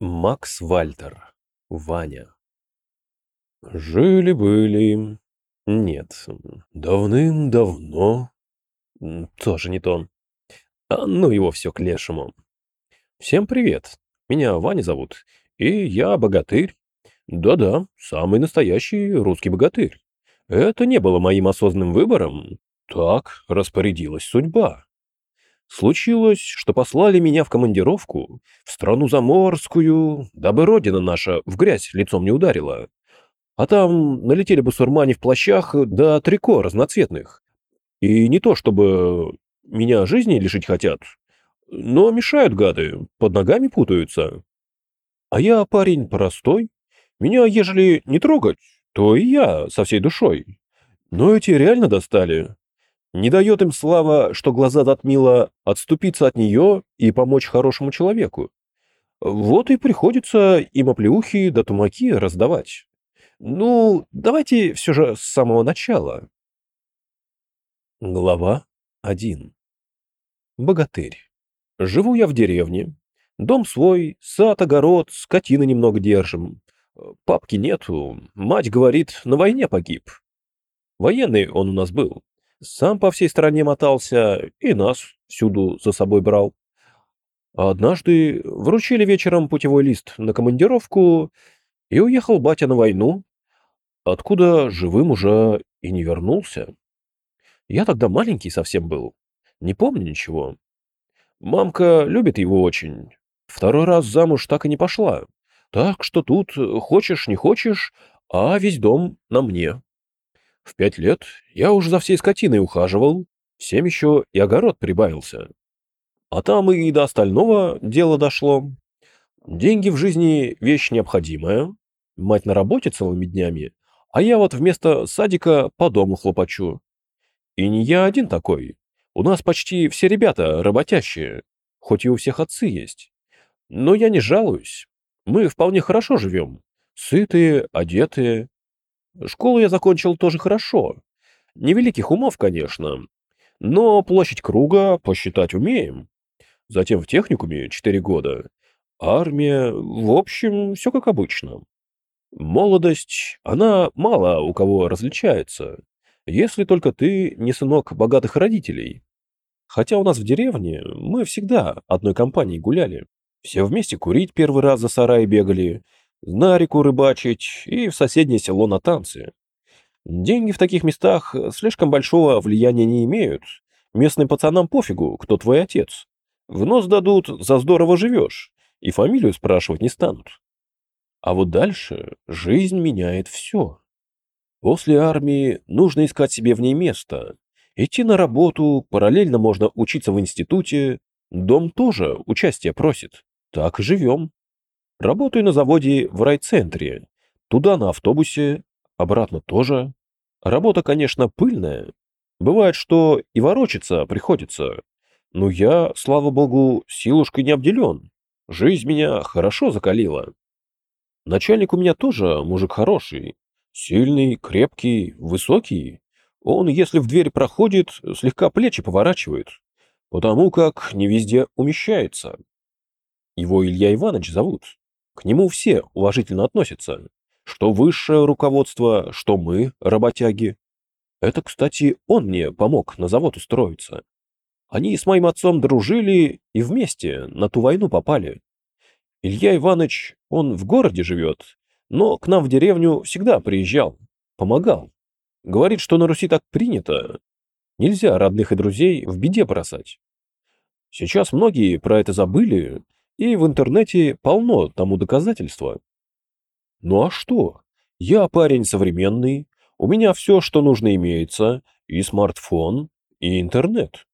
Макс Вальтер. Ваня. Жили-были. Нет. Давным-давно. Тоже не то. А ну его все к лешему. Всем привет. Меня Ваня зовут. И я богатырь. Да-да, самый настоящий русский богатырь. Это не было моим осознанным выбором. Так распорядилась судьба. Случилось, что послали меня в командировку в страну заморскую, дабы родина наша в грязь лицом не ударила. А там налетели басурмане в плащах да трико разноцветных. И не то чтобы меня жизни лишить хотят, но мешают гады, под ногами путаются. А я парень простой, меня ежели не трогать, то и я со всей душой. Но эти реально достали. Не дает им слава, что глаза затмила, отступиться от нее и помочь хорошему человеку. Вот и приходится им оплеухи да тумаки раздавать. Ну, давайте все же с самого начала. Глава 1 Богатырь. Живу я в деревне. Дом свой, сад, огород, скотины немного держим. Папки нету, мать говорит, на войне погиб. Военный он у нас был, сам по всей стране мотался и нас всюду за собой брал. Однажды вручили вечером путевой лист на командировку, и уехал батя на войну, откуда живым уже и не вернулся. Я тогда маленький совсем был, не помню ничего. Мамка любит его очень. Второй раз замуж так и не пошла. Так что тут хочешь, не хочешь, а весь дом на мне. В пять лет я уже за всей скотиной ухаживал, всем еще и огород прибавился. А там и до остального дело дошло. Деньги в жизни — вещь необходимая. Мать на работе целыми днями, а я вот вместо садика по дому хлопочу. И не я один такой. У нас почти все ребята работящие, хоть и у всех отцы есть. Но я не жалуюсь. Мы вполне хорошо живем. Сытые, одетые, Школу я закончил тоже хорошо. Невеликих умов, конечно. Но площадь круга посчитать умеем. Затем в техникуме 4 года. Армия, в общем, все как обычно. Молодость, она мало у кого различается, если только ты не сынок богатых родителей. Хотя у нас в деревне мы всегда одной компанией гуляли. Все вместе курить первый раз за сарай бегали, на реку рыбачить и в соседнее село на танцы. Деньги в таких местах слишком большого влияния не имеют. Местным пацанам пофигу, кто твой отец. В нос дадут, за здорово живешь, и фамилию спрашивать не станут. А вот дальше жизнь меняет все. После армии нужно искать себе в ней место. Идти на работу, параллельно можно учиться в институте. Дом тоже участие просит. Так и живем. Работаю на заводе в райцентре. Туда на автобусе, обратно тоже. Работа, конечно, пыльная. Бывает, что и ворочаться приходится. Но я, слава богу, силушкой не обделен. Жизнь меня хорошо закалила. Начальник у меня тоже мужик хороший. Сильный, крепкий, высокий. Он, если в дверь проходит, слегка плечи поворачивает. Потому как не везде умещается. Его Илья Иванович зовут. К нему все уважительно относятся. Что высшее руководство, что мы, работяги. Это, кстати, он мне помог на завод устроиться. Они с моим отцом дружили и вместе на ту войну попали. Илья Иванович, он в городе живет, но к нам в деревню всегда приезжал, помогал. Говорит, что на Руси так принято. Нельзя родных и друзей в беде бросать. Сейчас многие про это забыли, и в интернете полно тому доказательства. Ну а что? Я парень современный, у меня все, что нужно имеется, и смартфон, и интернет.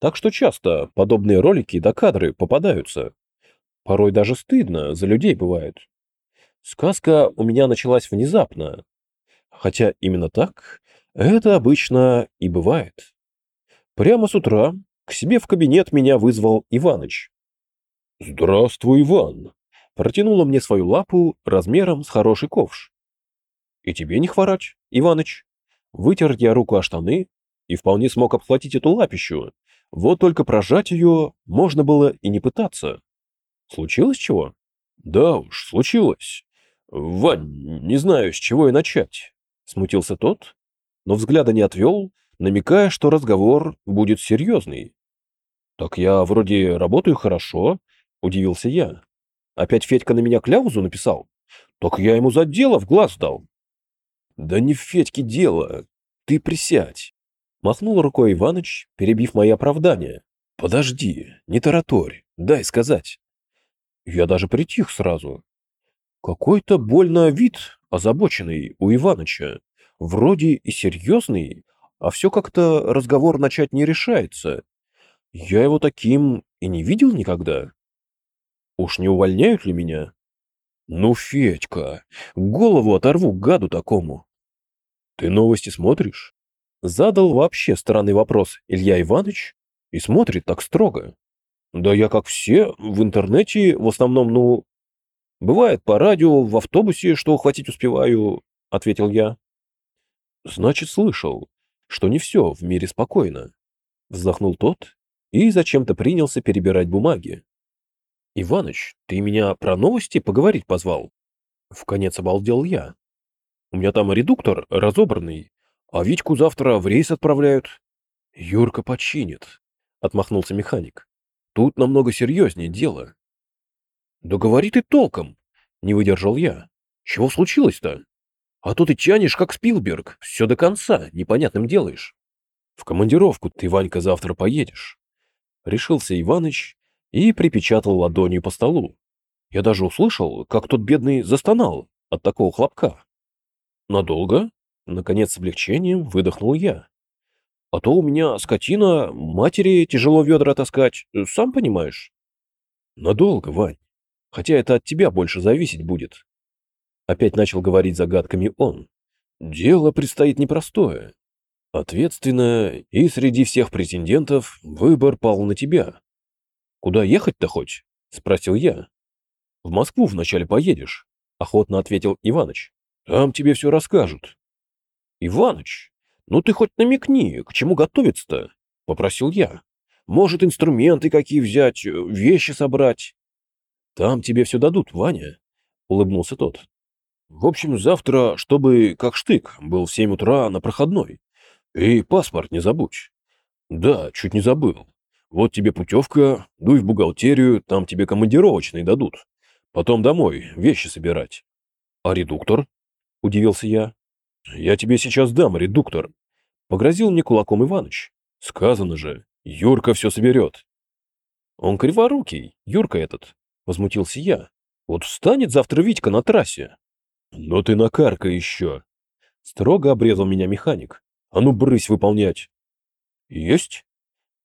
Так что часто подобные ролики да кадры попадаются. Порой даже стыдно за людей бывает. Сказка у меня началась внезапно. Хотя именно так это обычно и бывает. Прямо с утра к себе в кабинет меня вызвал Иваныч. «Здравствуй, Иван!» Протянула мне свою лапу размером с хороший ковш. «И тебе не хворать, Иваныч!» Вытер я руку о штаны и вполне смог обхватить эту лапищу. Вот только прожать ее можно было и не пытаться. Случилось чего? Да уж, случилось. Вань, не знаю, с чего и начать. Смутился тот, но взгляда не отвел, намекая, что разговор будет серьезный. Так я вроде работаю хорошо, удивился я. Опять Федька на меня кляузу написал? Так я ему за дело в глаз дал. Да не в Федьке дело. Ты присядь. Махнул рукой Иваныч, перебив мои оправдания. Подожди, не тараторь, дай сказать. Я даже притих сразу. Какой-то больно вид озабоченный у Иваныча. Вроде и серьезный, а все как-то разговор начать не решается. Я его таким и не видел никогда. Уж не увольняют ли меня? Ну, Федька, голову оторву гаду такому. Ты новости смотришь? Задал вообще странный вопрос Илья Иванович и смотрит так строго. Да я как все, в интернете в основном, ну... Бывает по радио, в автобусе, что ухватить успеваю, ответил я. Значит, слышал, что не все в мире спокойно. Вздохнул тот и зачем-то принялся перебирать бумаги. «Иваныч, ты меня про новости поговорить позвал?» В конец обалдел я. «У меня там редуктор разобранный, а Витьку завтра в рейс отправляют». «Юрка починит», — отмахнулся механик. «Тут намного серьезнее дело». «Да говори ты толком», — не выдержал я. «Чего случилось-то? А то ты тянешь, как Спилберг, все до конца, непонятным делаешь». «В командировку ты, Ванька, завтра поедешь». Решился Иваныч и припечатал ладонью по столу. Я даже услышал, как тот бедный застонал от такого хлопка. «Надолго?» — наконец с облегчением выдохнул я. «А то у меня скотина, матери тяжело ведра таскать, сам понимаешь». «Надолго, Вань. Хотя это от тебя больше зависеть будет». Опять начал говорить загадками он. «Дело предстоит непростое. Ответственно, и среди всех претендентов выбор пал на тебя. «Куда ехать-то хоть?» — спросил я. «В Москву вначале поедешь», — охотно ответил Иваныч. «Там тебе все расскажут». «Иваныч, ну ты хоть намекни, к чему готовиться-то?» — попросил я. «Может, инструменты какие взять, вещи собрать?» «Там тебе все дадут, Ваня», — улыбнулся тот. «В общем, завтра, чтобы как штык, был в семь утра на проходной. И паспорт не забудь». «Да, чуть не забыл. Вот тебе путевка, дуй в бухгалтерию, там тебе командировочный дадут. Потом домой, вещи собирать. А редуктор? Удивился я. Я тебе сейчас дам редуктор. Погрозил мне кулаком Иваныч. Сказано же, Юрка все соберет. Он криворукий, Юрка этот, возмутился я. Вот встанет завтра Витька на трассе. Но ты накарка еще. Строго обрезал меня механик. А ну брысь выполнять. Есть.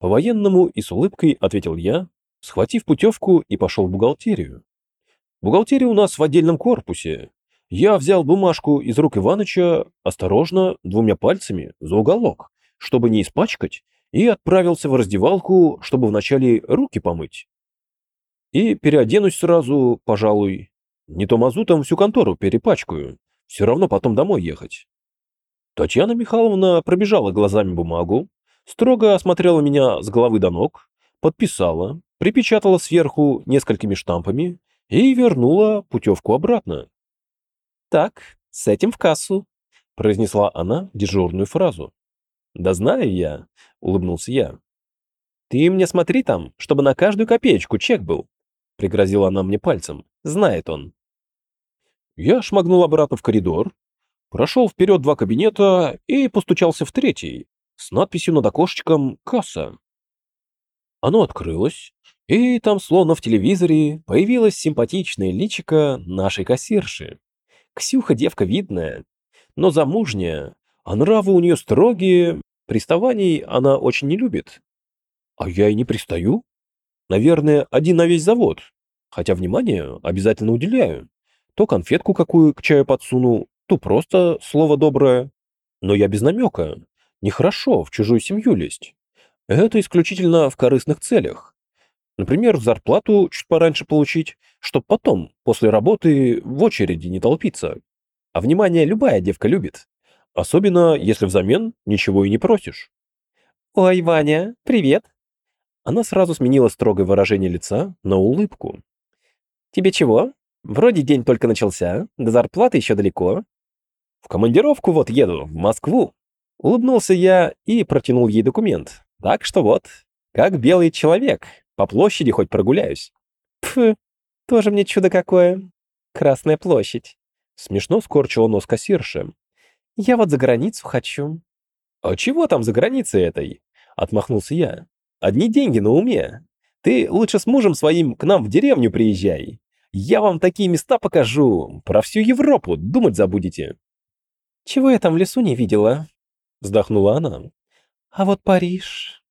По-военному и с улыбкой ответил я, схватив путевку и пошел в бухгалтерию. Бухгалтерия у нас в отдельном корпусе. Я взял бумажку из рук Иваныча осторожно, двумя пальцами, за уголок, чтобы не испачкать, и отправился в раздевалку, чтобы вначале руки помыть. И переоденусь сразу, пожалуй. Не то мазутом всю контору перепачкаю. Все равно потом домой ехать. Татьяна Михайловна пробежала глазами бумагу, строго осмотрела меня с головы до ног, подписала, припечатала сверху несколькими штампами и вернула путевку обратно. «Так, с этим в кассу», — произнесла она дежурную фразу. «Да знаю я», — улыбнулся я. «Ты мне смотри там, чтобы на каждую копеечку чек был», — пригрозила она мне пальцем. «Знает он». Я шмыгнул обратно в коридор, прошел вперед два кабинета и постучался в третий, с надписью над окошечком «Касса». Оно открылось, и там, словно в телевизоре, появилась симпатичная личика нашей кассирши. Ксюха девка видная, но замужняя, а нравы у нее строгие, приставаний она очень не любит. А я и не пристаю. Наверное, один на весь завод, хотя внимание обязательно уделяю. То конфетку какую к чаю подсуну, то просто слово доброе. Но я без намека, Нехорошо в чужую семью лезть. Это исключительно в корыстных целях. Например, зарплату чуть пораньше получить, чтобы потом, после работы, в очереди не толпиться. А внимание любая девка любит. Особенно, если взамен ничего и не просишь. «Ой, Ваня, привет!» Она сразу сменила строгое выражение лица на улыбку. «Тебе чего? Вроде день только начался, до зарплаты еще далеко. В командировку вот еду, в Москву. Улыбнулся я и протянул ей документ. Так что вот, как белый человек, по площади хоть прогуляюсь. Пф, тоже мне чудо какое. Красная площадь. Смешно скорчила нос кассирша. Я вот за границу хочу. А чего там за границей этой? Отмахнулся я. Одни деньги на уме. Ты лучше с мужем своим к нам в деревню приезжай. Я вам такие места покажу. Про всю Европу думать забудете. Чего я там в лесу не видела? Вздохнула она. А вот Париж.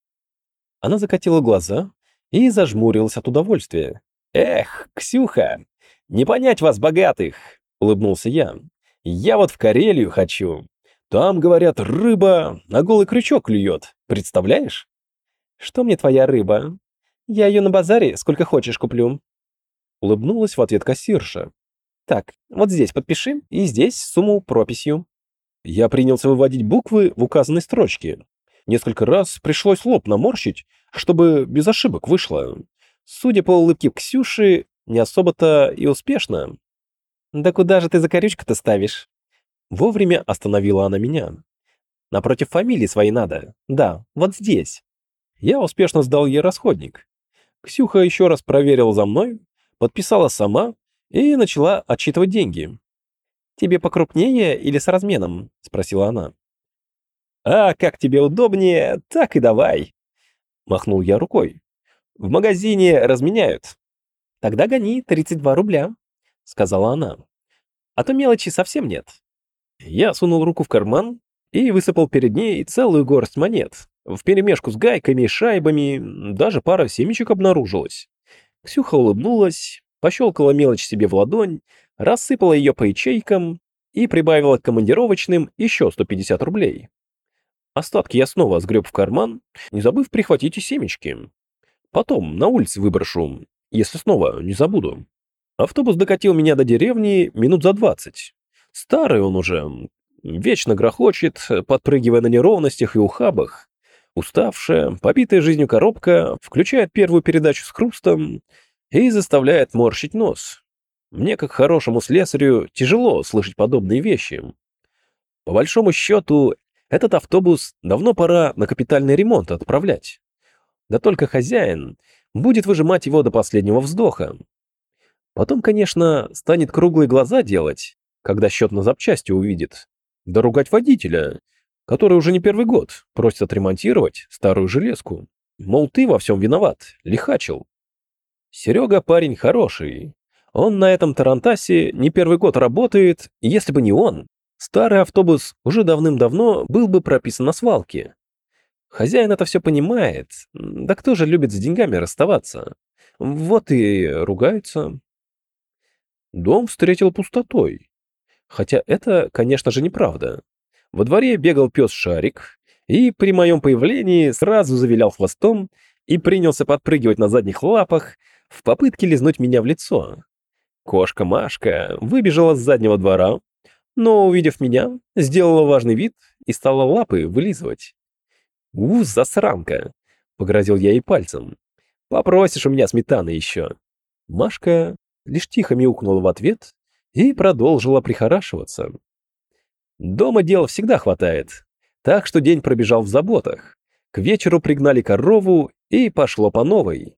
Она закатила глаза и зажмурилась от удовольствия. Эх, Ксюха, не понять вас, богатых, улыбнулся я. Я вот в Карелию хочу. Там, говорят, рыба на голый крючок клюет. Представляешь? Что мне твоя рыба? Я ее на базаре сколько хочешь куплю. Улыбнулась в ответ кассирша. Так, вот здесь подпиши, и здесь сумму прописью. Я принялся выводить буквы в указанной строчке. Несколько раз пришлось лоб наморщить, чтобы без ошибок вышло. Судя по улыбке Ксюши, не особо-то и успешно. «Да куда же ты за корючку-то ставишь?» Вовремя остановила она меня. «Напротив фамилии своей надо. Да, вот здесь». Я успешно сдал ей расходник. Ксюха еще раз проверила за мной, подписала сама и начала отчитывать деньги. «Тебе покрупнее или с разменом?» — спросила она. «А как тебе удобнее, так и давай!» Махнул я рукой. «В магазине разменяют». «Тогда гони 32 рубля», — сказала она. «А то мелочи совсем нет». Я сунул руку в карман и высыпал перед ней целую горсть монет. Вперемешку с гайками и шайбами даже пара семечек обнаружилась. Ксюха улыбнулась, пощелкала мелочь себе в ладонь, рассыпала ее по ячейкам и прибавила к командировочным еще 150 рублей. Остатки я снова сгреб в карман, не забыв прихватить и семечки. Потом на улице выброшу, если снова не забуду. Автобус докатил меня до деревни минут за двадцать. Старый он уже, вечно грохочет, подпрыгивая на неровностях и ухабах. Уставшая, побитая жизнью коробка включает первую передачу с хрустом и заставляет морщить нос. Мне, как хорошему слесарю, тяжело слышать подобные вещи. По большому счету, этот автобус давно пора на капитальный ремонт отправлять. Да только хозяин будет выжимать его до последнего вздоха. Потом, конечно, станет круглые глаза делать, когда счет на запчасти увидит. Да ругать водителя, который уже не первый год просит отремонтировать старую железку. Мол, ты во всем виноват, лихачил. Серега парень хороший. Он на этом Тарантасе не первый год работает, и если бы не он, Старый автобус уже давным-давно был бы прописан на свалке. Хозяин это все понимает. Да кто же любит с деньгами расставаться? Вот и ругаются. Дом встретил пустотой. Хотя это, конечно же, неправда. Во дворе бегал пес Шарик, и при моем появлении сразу завилял хвостом и принялся подпрыгивать на задних лапах в попытке лизнуть меня в лицо. Кошка Машка выбежала с заднего двора, но, увидев меня, сделала важный вид и стала лапы вылизывать. «У, засранка!» — погрозил я ей пальцем. «Попросишь у меня сметаны еще!» Машка лишь тихо мяукнула в ответ и продолжила прихорашиваться. Дома дела всегда хватает, так что день пробежал в заботах. К вечеру пригнали корову и пошло по новой.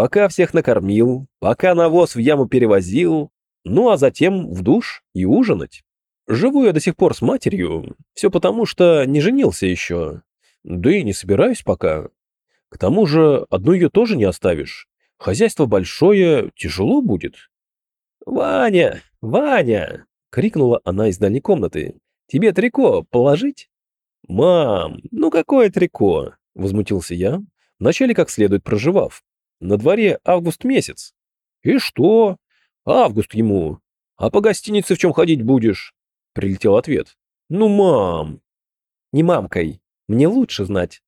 Пока всех накормил, пока навоз в яму перевозил, ну а затем в душ и ужинать. Живу я до сих пор с матерью, все потому, что не женился еще. Да и не собираюсь пока. К тому же, одну ее тоже не оставишь. Хозяйство большое, тяжело будет. «Ваня! Ваня!» — крикнула она из дальней комнаты. «Тебе трико положить?» «Мам, ну какое трико?» — возмутился я, вначале как следует проживав. «На дворе август месяц». «И что?» «Август ему. А по гостинице в чем ходить будешь?» Прилетел ответ. «Ну, мам!» «Не мамкой. Мне лучше знать».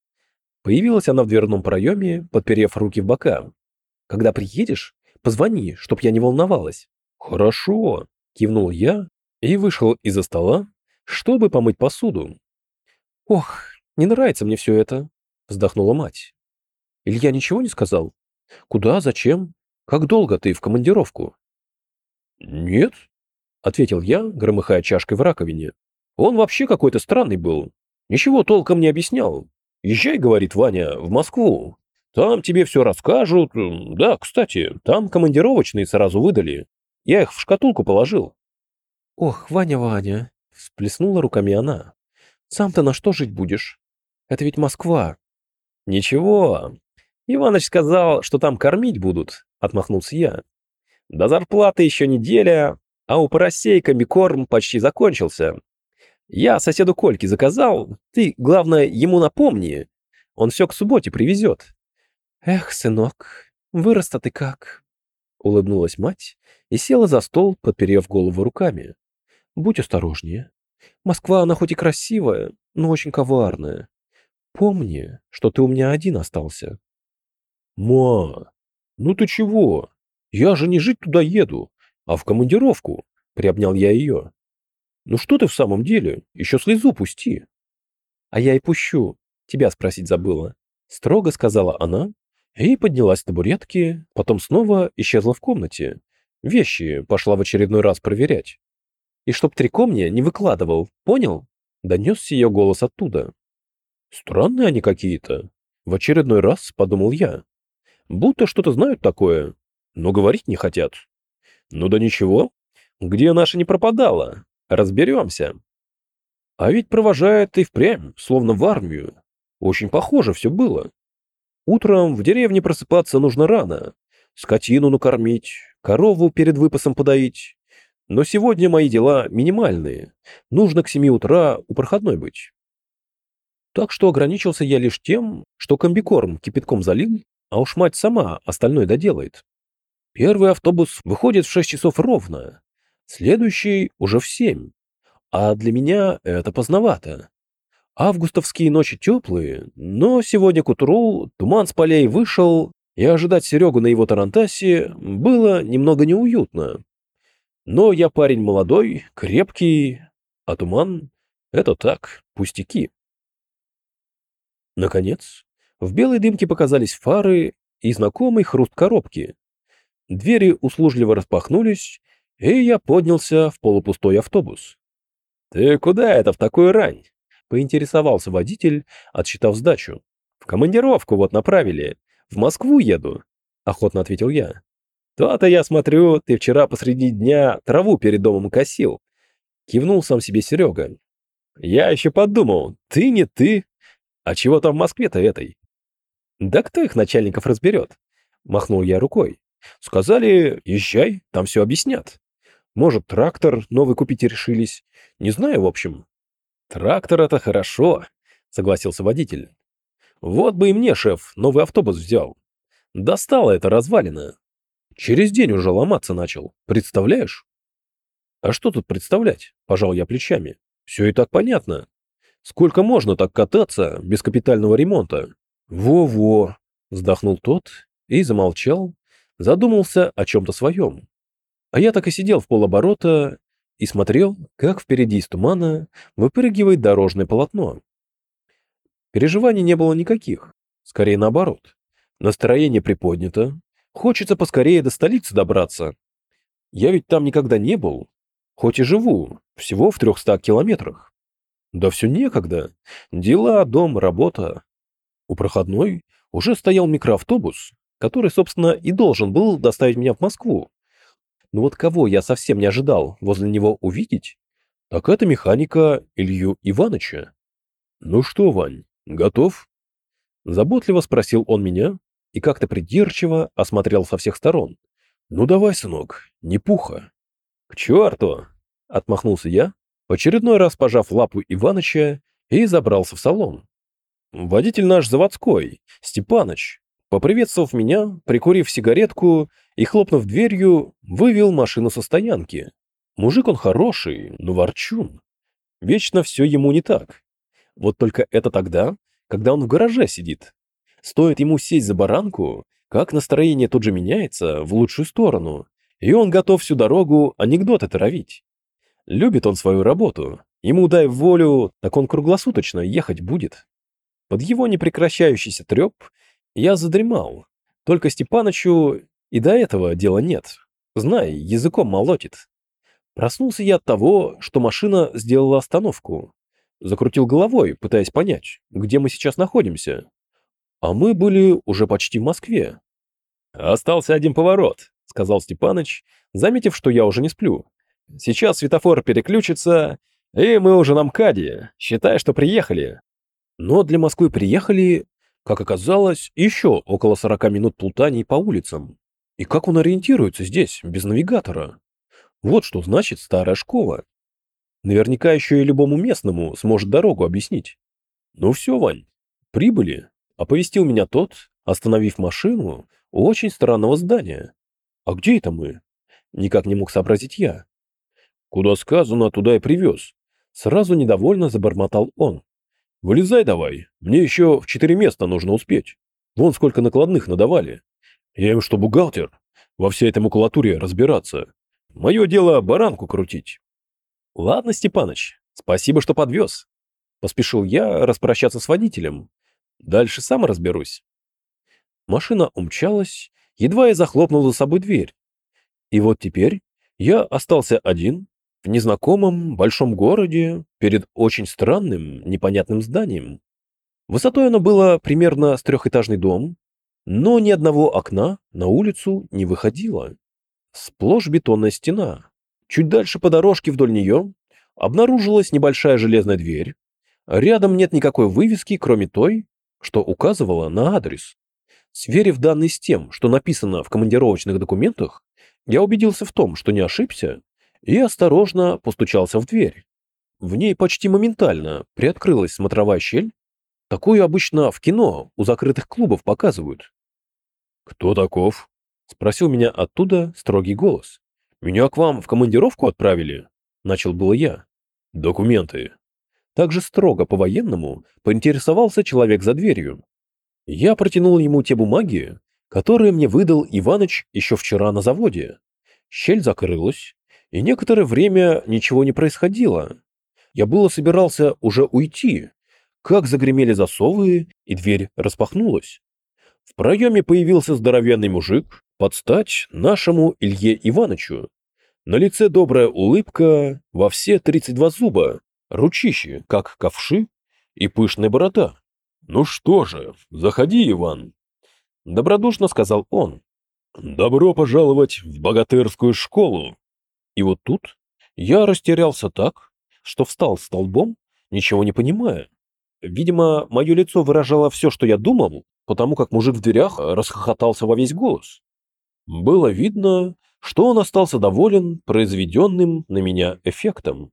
Появилась она в дверном проеме, подперев руки в бока. «Когда приедешь, позвони, чтоб я не волновалась». «Хорошо», — кивнул я и вышел из-за стола, чтобы помыть посуду. «Ох, не нравится мне все это», — вздохнула мать. «Илья ничего не сказал? Куда, зачем? Как долго ты в командировку?» Нет, — ответил я, громыхая чашкой в раковине. Он вообще какой-то странный был. Ничего толком не объяснял. Езжай, говорит Ваня, в Москву. Там тебе все расскажут. Да, кстати, там командировочные сразу выдали. Я их в шкатулку положил. Ох, Ваня, Ваня, всплеснула руками она. Сам-то на что жить будешь? Это ведь Москва. Ничего. Иваныч сказал, что там кормить будут, отмахнулся я. До зарплаты еще неделя, а у поросей комбикорм почти закончился. Я соседу Кольке заказал, ты, главное, ему напомни. Он все к субботе привезет. Эх, сынок, вырос-то ты как. Улыбнулась мать и села за стол, подперев голову руками. Будь осторожнее. Москва, она хоть и красивая, но очень коварная. Помни, что ты у меня один остался. Ма, ну ты чего? Я же не жить туда еду а в командировку, приобнял я ее. Ну что ты в самом деле? Еще слезу пусти. А я и пущу. Тебя спросить забыла. Строго сказала она и поднялась с табуретки, потом снова исчезла в комнате. Вещи пошла в очередной раз проверять. И чтоб трико мне не выкладывал, понял? Донесся ее голос оттуда. Странные они какие-то. В очередной раз подумал я. Будто что-то знают такое, но говорить не хотят. Ну да ничего. Где наша не пропадала? Разберемся. А ведь провожает и впрямь, словно в армию. Очень похоже все было. Утром в деревне просыпаться нужно рано. Скотину накормить, корову перед выпасом подоить. Но сегодня мои дела минимальные. Нужно к семи утра у проходной быть. Так что ограничился я лишь тем, что комбикорм кипятком залил, а уж мать сама остальное доделает. Первый автобус выходит в 6 часов ровно, следующий уже в 7. А для меня это поздновато. Августовские ночи теплые, но сегодня к утру туман с полей вышел, и ожидать Серегу на его тарантасе было немного неуютно. Но я парень молодой, крепкий, а туман — это так, пустяки. Наконец, в белой дымке показались фары и знакомый хруст коробки. Двери услужливо распахнулись, и я поднялся в полупустой автобус. «Ты куда это в такую рань?» — поинтересовался водитель, отсчитав сдачу. «В командировку вот направили. В Москву еду», — охотно ответил я. «То-то я смотрю, ты вчера посреди дня траву перед домом косил», — кивнул сам себе Серега. «Я еще подумал, ты не ты. А чего там в Москве-то этой?» «Да кто их начальников разберет?» — махнул я рукой. Сказали, езжай, там все объяснят. Может, трактор новый купить решились. Не знаю, в общем. Трактор — это хорошо, согласился водитель. Вот бы и мне, шеф, новый автобус взял. Достало это развалина. Через день уже ломаться начал, представляешь? А что тут представлять? Пожал я плечами. Все и так понятно. Сколько можно так кататься без капитального ремонта? Во-во, вздохнул тот и замолчал, задумался о чем-то своем. А я так и сидел в полоборота и смотрел, как впереди из тумана выпрыгивает дорожное полотно. Переживаний не было никаких, скорее наоборот. Настроение приподнято, хочется поскорее до столицы добраться. Я ведь там никогда не был, хоть и живу, всего в трехстах километрах. Да все некогда. Дела, дом, работа. У проходной уже стоял микроавтобус, который, собственно, и должен был доставить меня в Москву. Но вот кого я совсем не ожидал возле него увидеть, так это механика Илью Ивановича. «Ну что, Вань, готов?» Заботливо спросил он меня и как-то придирчиво осмотрел со всех сторон. «Ну давай, сынок, не пуха». «К черту!» — отмахнулся я, в очередной раз пожав лапу Иваныча и забрался в салон. Водитель наш заводской, Степаныч, Поприветствовав меня, прикурив сигаретку и хлопнув дверью, вывел машину со стоянки. Мужик он хороший, но ворчун. Вечно все ему не так. Вот только это тогда, когда он в гараже сидит. Стоит ему сесть за баранку, как настроение тут же меняется в лучшую сторону, и он готов всю дорогу анекдоты травить. Любит он свою работу. Ему дай волю, так он круглосуточно ехать будет. Под его непрекращающийся треп я задремал. Только Степанычу и до этого дела нет. Знай, языком молотит. Проснулся я от того, что машина сделала остановку. Закрутил головой, пытаясь понять, где мы сейчас находимся. А мы были уже почти в Москве. «Остался один поворот», — сказал Степаныч, заметив, что я уже не сплю. «Сейчас светофор переключится, и мы уже на МКАДе. Считай, что приехали». Но для Москвы приехали, как оказалось, еще около 40 минут плутаний по улицам. И как он ориентируется здесь, без навигатора? Вот что значит старая школа. Наверняка еще и любому местному сможет дорогу объяснить. Ну все, Вань, прибыли. Оповестил меня тот, остановив машину у очень странного здания. А где это мы? Никак не мог сообразить я. Куда сказано, туда и привез. Сразу недовольно забормотал он. Вылезай давай, мне еще в четыре места нужно успеть. Вон сколько накладных надавали. Я им что, бухгалтер? Во всей этой макулатуре разбираться. Мое дело баранку крутить. Ладно, Степаныч, спасибо, что подвез. Поспешил я распрощаться с водителем. Дальше сам разберусь. Машина умчалась, едва я захлопнул за собой дверь. И вот теперь я остался один в незнакомом большом городе перед очень странным непонятным зданием. Высотой оно было примерно с трехэтажный дом, но ни одного окна на улицу не выходило. Сплошь бетонная стена. Чуть дальше по дорожке вдоль нее обнаружилась небольшая железная дверь. Рядом нет никакой вывески, кроме той, что указывала на адрес. Сверив данные с тем, что написано в командировочных документах, я убедился в том, что не ошибся, и осторожно постучался в дверь. В ней почти моментально приоткрылась смотровая щель. Такую обычно в кино у закрытых клубов показывают. «Кто таков?» — спросил меня оттуда строгий голос. «Меня к вам в командировку отправили?» — начал было я. «Документы», также строго по-военному поинтересовался человек за дверью. Я протянул ему те бумаги, которые мне выдал Иваныч еще вчера на заводе. Щель закрылась, и некоторое время ничего не происходило. Я было собирался уже уйти, как загремели засовы, и дверь распахнулась. В проеме появился здоровенный мужик под стать нашему Илье Иванычу. На лице добрая улыбка во все 32 зуба, ручище, как ковши, и пышная борода. «Ну что же, заходи, Иван!» Добродушно сказал он. «Добро пожаловать в богатырскую школу!» И вот тут я растерялся так, что встал столбом, ничего не понимая. Видимо, мое лицо выражало все, что я думал, потому как мужик в дверях расхохотался во весь голос. Было видно, что он остался доволен произведенным на меня эффектом.